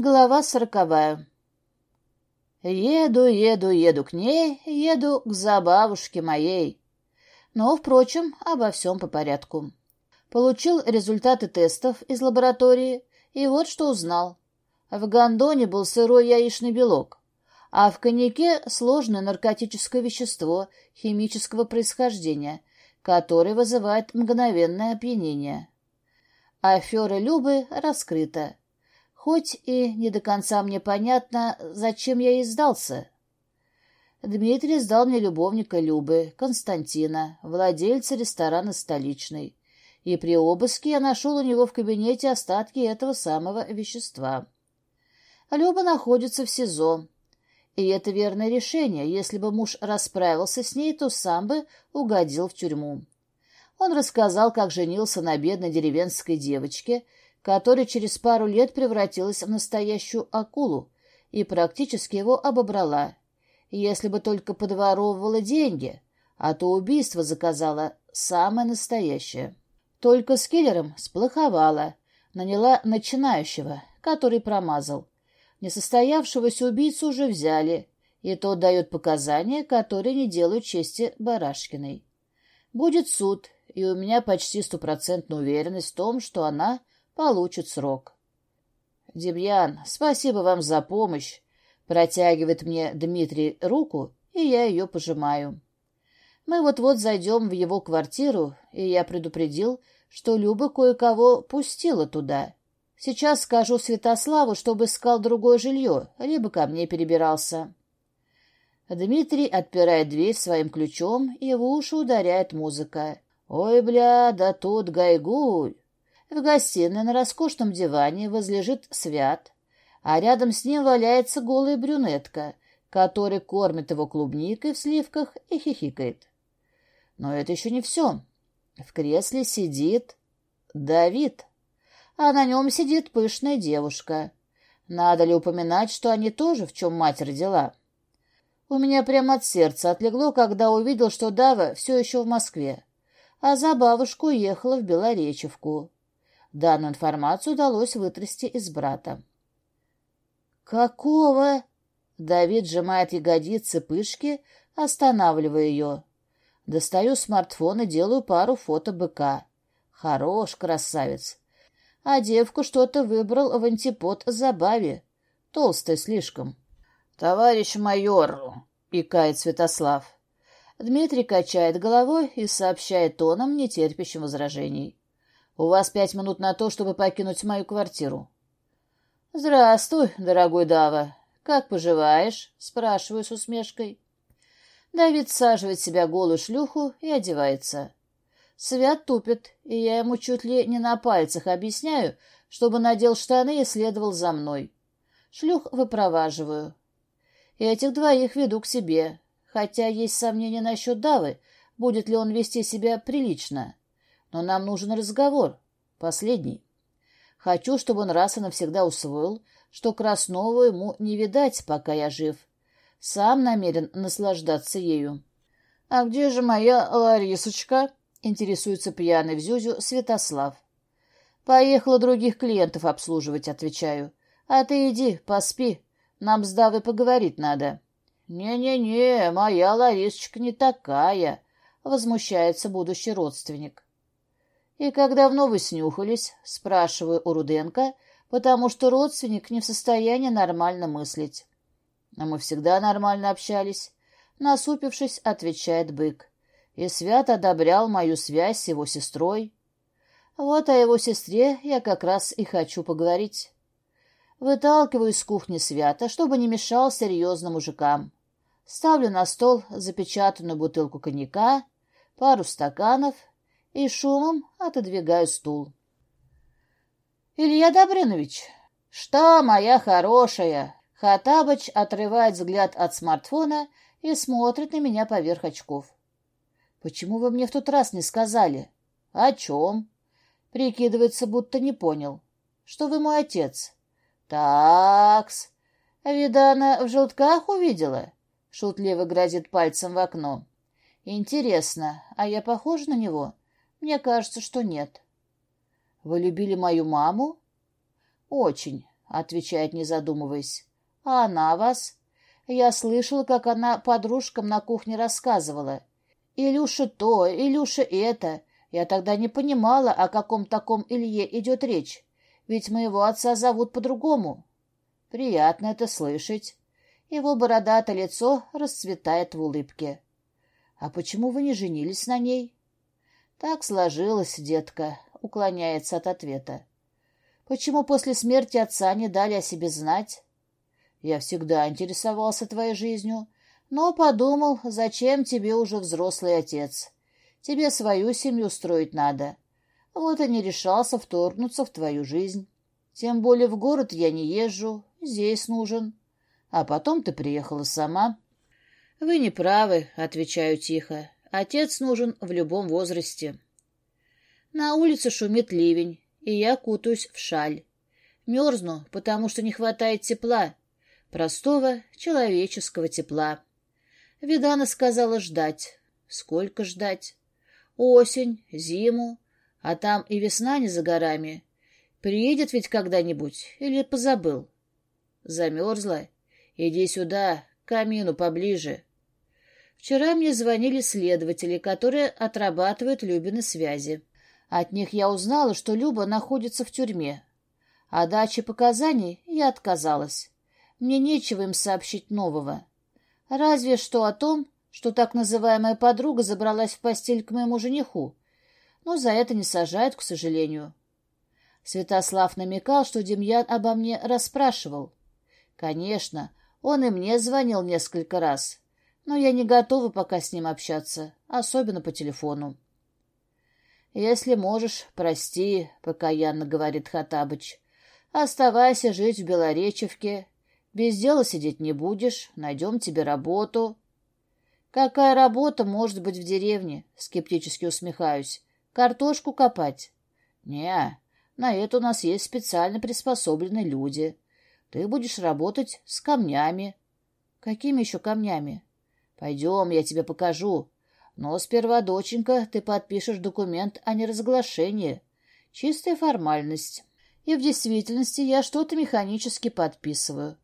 Глава сороковая. Еду, еду, еду к ней, еду к забавушке моей. Но, впрочем, обо всем по порядку. Получил результаты тестов из лаборатории, и вот что узнал. В гондоне был сырой яичный белок, а в коньяке сложное наркотическое вещество химического происхождения, которое вызывает мгновенное опьянение. Афера Любы раскрыта хоть и не до конца мне понятно, зачем я ей сдался. Дмитрий сдал мне любовника Любы, Константина, владельца ресторана «Столичный», и при обыске я нашел у него в кабинете остатки этого самого вещества. Люба находится в СИЗО, и это верное решение. Если бы муж расправился с ней, то сам бы угодил в тюрьму. Он рассказал, как женился на бедной деревенской девочке — которая через пару лет превратилась в настоящую акулу и практически его обобрала. Если бы только подворовывала деньги, а то убийство заказала самое настоящее. Только с киллером сплоховала, наняла начинающего, который промазал. Несостоявшегося убийцу уже взяли, и тот дает показания, которые не делают чести Барашкиной. Будет суд, и у меня почти стопроцентная уверенность в том, что она получит срок. «Демьян, спасибо вам за помощь!» Протягивает мне Дмитрий руку, и я ее пожимаю. Мы вот-вот зайдем в его квартиру, и я предупредил, что Люба кое-кого пустила туда. Сейчас скажу Святославу, чтобы искал другое жилье, либо ко мне перебирался. Дмитрий отпирает дверь своим ключом, и в уши ударяет музыка. «Ой, бля, да тут гайгуль!» В гостиной на роскошном диване возлежит Свят, а рядом с ним валяется голая брюнетка, которая кормит его клубникой в сливках и хихикает. Но это еще не все. В кресле сидит Давид, а на нем сидит пышная девушка. Надо ли упоминать, что они тоже в чем мать родила? У меня прямо от сердца отлегло, когда увидел, что Дава все еще в Москве, а за бабушку уехала в Белоречевку. Данную информацию удалось вытрясти из брата. «Какого?» Давид сжимает ягодицы пышки, останавливая ее. Достаю смартфон и делаю пару фото быка. Хорош, красавец. А девку что-то выбрал в антипод забаве. Толстая слишком. «Товарищ майор!» — пикает Святослав. Дмитрий качает головой и сообщает тоном, нетерпящим возражений. У вас пять минут на то, чтобы покинуть мою квартиру. Здравствуй, дорогой Дава. Как поживаешь? Спрашиваю с усмешкой. Давид саживает себя голую шлюху и одевается. Свят тупит, и я ему чуть ли не на пальцах объясняю, чтобы надел штаны и следовал за мной. Шлюх выпроваживаю. И этих двоих веду к себе, хотя есть сомнения насчет Давы, будет ли он вести себя прилично. Но нам нужен разговор. Последний. Хочу, чтобы он раз и навсегда усвоил, что Краснову ему не видать, пока я жив. Сам намерен наслаждаться ею. — А где же моя Ларисочка? — интересуется пьяный в Зюзю Святослав. — Поехала других клиентов обслуживать, отвечаю. — А ты иди, поспи. Нам с Давой поговорить надо. «Не, — Не-не-не, моя Ларисочка не такая, — возмущается будущий родственник. «И как давно вы снюхались?» — спрашиваю у Руденко, потому что родственник не в состоянии нормально мыслить. «А мы всегда нормально общались», — насупившись, отвечает бык. И Свят одобрял мою связь с его сестрой. Вот о его сестре я как раз и хочу поговорить. Выталкиваю из кухни Свята, чтобы не мешал серьезным мужикам. Ставлю на стол запечатанную бутылку коньяка, пару стаканов и шумом отодвигаю стул. «Илья Добрынович!» «Что, моя хорошая?» Хатабыч отрывает взгляд от смартфона и смотрит на меня поверх очков. «Почему вы мне в тот раз не сказали?» «О чем?» Прикидывается, будто не понял. «Что вы мой отец?» «Такс. Видана в желтках увидела?» Шутливо грозит пальцем в окно. «Интересно, а я похожа на него?» Мне кажется, что нет. Вы любили мою маму? Очень. — отвечает, не задумываясь. «А она вас?» Я слышала, как она подружкам на кухне рассказывала. «Илюша то, Илюша это». Я тогда не понимала, о каком таком Илье идет речь, ведь моего отца зовут по-другому. Приятно это слышать. Его бородатое лицо расцветает в улыбке. «А почему вы не женились на ней?» «Так сложилось, детка», — уклоняется от ответа. «Почему после смерти отца не дали о себе знать?» «Я всегда интересовался твоей жизнью, но подумал, зачем тебе уже взрослый отец? Тебе свою семью строить надо. Вот и не решался вторгнуться в твою жизнь. Тем более в город я не езжу, здесь нужен. А потом ты приехала сама». «Вы не правы», — отвечаю тихо. «Отец нужен в любом возрасте». На улице шумит ливень, и я кутаюсь в шаль. Мерзну, потому что не хватает тепла, простого человеческого тепла. Видана сказала ждать. Сколько ждать? Осень, зиму, а там и весна не за горами. Приедет ведь когда-нибудь или позабыл? Замерзла? Иди сюда, к камину поближе. Вчера мне звонили следователи, которые отрабатывают Любины связи. От них я узнала, что Люба находится в тюрьме. О даче показаний я отказалась. Мне нечего им сообщить нового. Разве что о том, что так называемая подруга забралась в постель к моему жениху. Но за это не сажают, к сожалению. Святослав намекал, что Демьян обо мне расспрашивал. Конечно, он и мне звонил несколько раз, но я не готова пока с ним общаться, особенно по телефону. «Если можешь, прости», — покаянно говорит Хатабыч. «Оставайся жить в Белоречевке. Без дела сидеть не будешь, найдем тебе работу». «Какая работа может быть в деревне?» — скептически усмехаюсь. «Картошку копать?» «Не, на это у нас есть специально приспособленные люди. Ты будешь работать с камнями». «Какими еще камнями?» «Пойдем, я тебе покажу. Но сперва, доченька, ты подпишешь документ о неразглашении. Чистая формальность. И в действительности я что-то механически подписываю.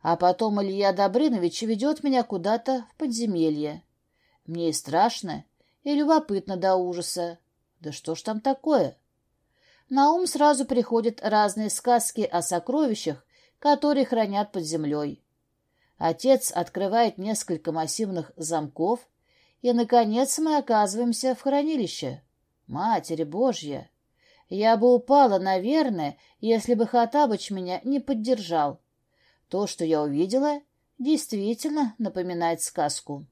А потом Илья Добрынович ведет меня куда-то в подземелье. Мне и страшно, и любопытно до ужаса. Да что ж там такое? На ум сразу приходят разные сказки о сокровищах, которые хранят под землей. Отец открывает несколько массивных замков — и, наконец, мы оказываемся в хранилище. Матерь Божья! Я бы упала, наверное, если бы Хатабыч меня не поддержал. То, что я увидела, действительно напоминает сказку.